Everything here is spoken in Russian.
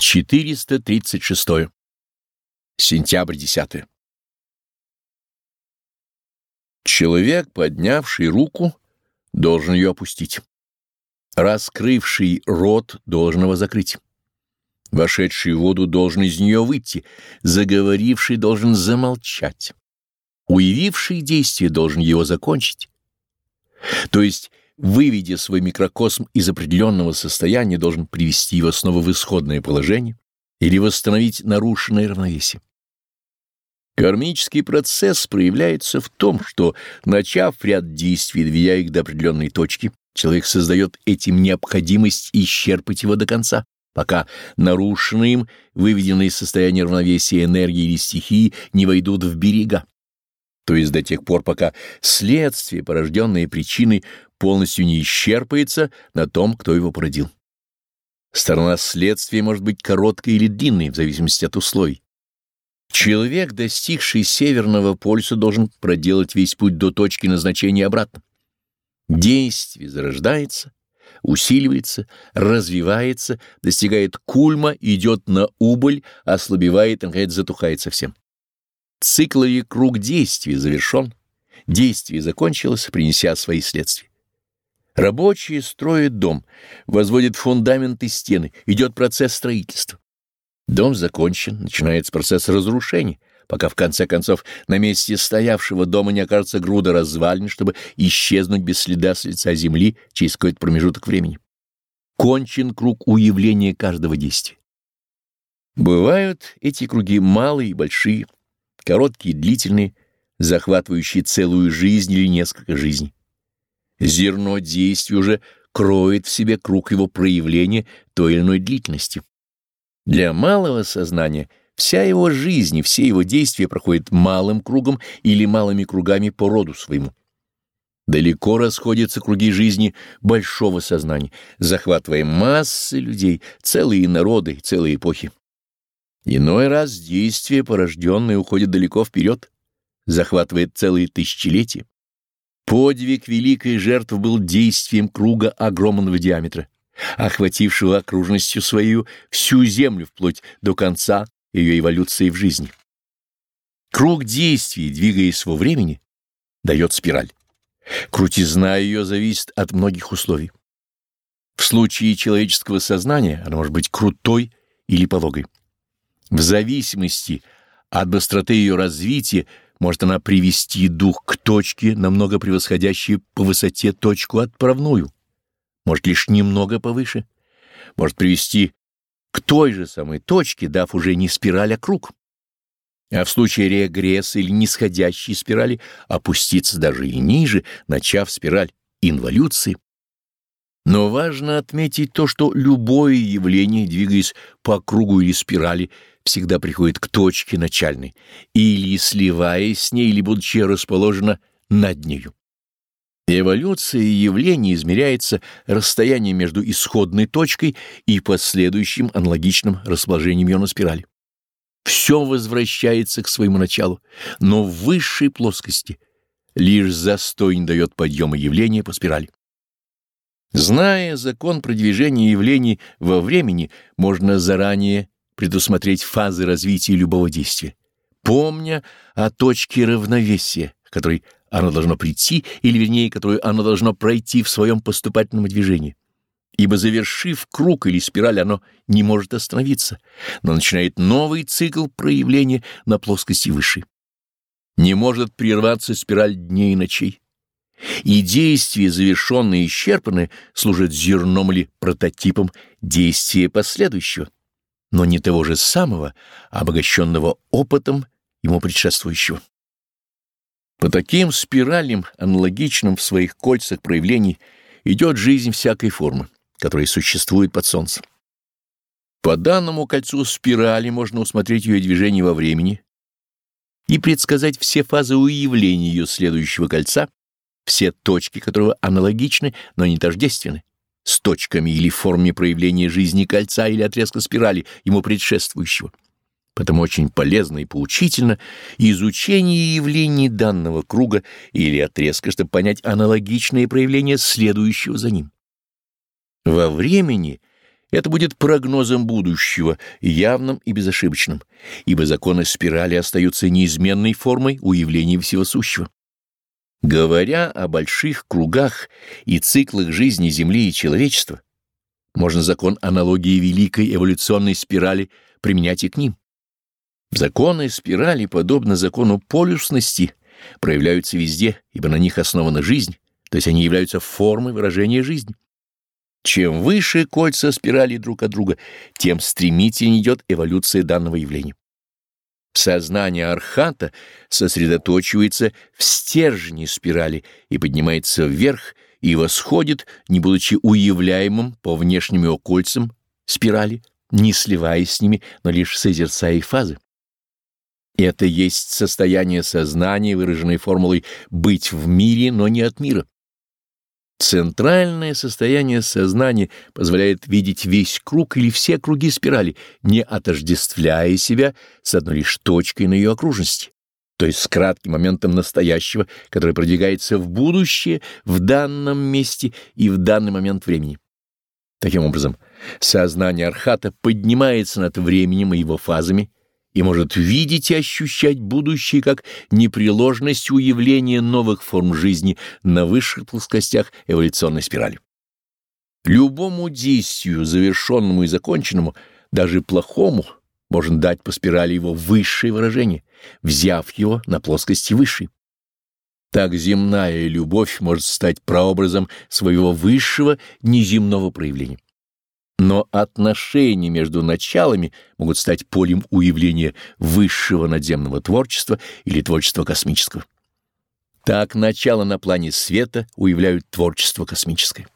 436. Сентябрь 10. Человек, поднявший руку, должен ее опустить. Раскрывший рот должен его закрыть. Вошедший в воду должен из нее выйти, заговоривший должен замолчать. Уявивший действие должен его закончить. То есть выведя свой микрокосм из определенного состояния, должен привести его снова в исходное положение или восстановить нарушенное равновесие. Кармический процесс проявляется в том, что, начав ряд действий, доведя их до определенной точки, человек создает этим необходимость исчерпать его до конца, пока нарушенные им, выведенные из состояния равновесия энергии или стихии, не войдут в берега то есть до тех пор, пока следствие, порожденное причиной, полностью не исчерпается на том, кто его породил. Сторона следствия может быть короткой или длинной, в зависимости от условий. Человек, достигший Северного полюса, должен проделать весь путь до точки назначения обратно. Действие зарождается, усиливается, развивается, достигает кульма, идет на убыль, ослабевает и, наконец, затухает совсем. Цикл и круг действий завершен, действие закончилось, принеся свои следствия. Рабочие строят дом, возводят фундамент и стены, идет процесс строительства. Дом закончен, начинается процесс разрушения, пока в конце концов на месте стоявшего дома не окажется груда развалин, чтобы исчезнуть без следа с лица земли через какой-то промежуток времени. Кончен круг уявления каждого действия. Бывают эти круги малые и большие, короткие, длительные, захватывающие целую жизнь или несколько жизней. Зерно действия уже кроет в себе круг его проявления той или иной длительности. Для малого сознания вся его жизнь и все его действия проходят малым кругом или малыми кругами по роду своему. Далеко расходятся круги жизни большого сознания, захватывая массы людей, целые народы, целые эпохи. Иной раз действие, порожденное, уходит далеко вперед, захватывает целые тысячелетия. Подвиг великой жертвы был действием круга огромного диаметра, охватившего окружностью свою всю Землю вплоть до конца ее эволюции в жизни. Круг действий, двигаясь во времени, дает спираль. Крутизна ее зависит от многих условий. В случае человеческого сознания она может быть крутой или пологой. В зависимости от быстроты ее развития может она привести дух к точке, намного превосходящей по высоте точку отправную, может лишь немного повыше, может привести к той же самой точке, дав уже не спираль, а круг. А в случае регресса или нисходящей спирали опуститься даже и ниже, начав спираль инволюции. Но важно отметить то, что любое явление, двигаясь по кругу или спирали, всегда приходит к точке начальной, или сливаясь с ней, или будучи расположена над нею. Эволюция явления измеряется расстоянием между исходной точкой и последующим аналогичным расположением ее на спирали. Все возвращается к своему началу, но в высшей плоскости лишь застой не дает подъема явления по спирали. Зная закон продвижения явлений во времени, можно заранее предусмотреть фазы развития любого действия, помня о точке равновесия, к которой оно должно прийти, или вернее, которую оно должно пройти в своем поступательном движении. Ибо завершив круг или спираль, оно не может остановиться, но начинает новый цикл проявления на плоскости высшей. Не может прерваться спираль дней и ночей. И действия, завершенные и исчерпанные, служат зерном или прототипом действия последующего но не того же самого, обогащенного опытом ему предшествующего. По таким спиралям, аналогичным в своих кольцах проявлений, идет жизнь всякой формы, которая существует под солнцем. По данному кольцу спирали можно усмотреть ее движение во времени и предсказать все фазы уявления ее следующего кольца, все точки которого аналогичны, но не тождественны с точками или в форме проявления жизни кольца или отрезка спирали ему предшествующего. Поэтому очень полезно и поучительно изучение явлений данного круга или отрезка, чтобы понять аналогичные проявления следующего за ним. Во времени Это будет прогнозом будущего, явным и безошибочным, ибо законы спирали остаются неизменной формой уявления всего сущего. Говоря о больших кругах и циклах жизни Земли и человечества, можно закон аналогии великой эволюционной спирали применять и к ним. Законы спирали, подобно закону полюсности, проявляются везде, ибо на них основана жизнь, то есть они являются формой выражения жизни. Чем выше кольца спирали друг от друга, тем стремительнее идет эволюция данного явления. Сознание архата сосредоточивается в стержне спирали и поднимается вверх и восходит, не будучи уявляемым по внешним его кольцам спирали, не сливаясь с ними, но лишь созерцая их фазы. Это есть состояние сознания, выраженное формулой «быть в мире, но не от мира». Центральное состояние сознания позволяет видеть весь круг или все круги спирали, не отождествляя себя с одной лишь точкой на ее окружности, то есть с кратким моментом настоящего, который продвигается в будущее в данном месте и в данный момент времени. Таким образом, сознание Архата поднимается над временем и его фазами, и может видеть и ощущать будущее как непреложность уявления новых форм жизни на высших плоскостях эволюционной спирали. Любому действию, завершенному и законченному, даже плохому, можно дать по спирали его высшее выражение, взяв его на плоскости высшей. Так земная любовь может стать прообразом своего высшего неземного проявления но отношения между началами могут стать полем уявления высшего надземного творчества или творчества космического. Так начало на плане света уявляют творчество космическое.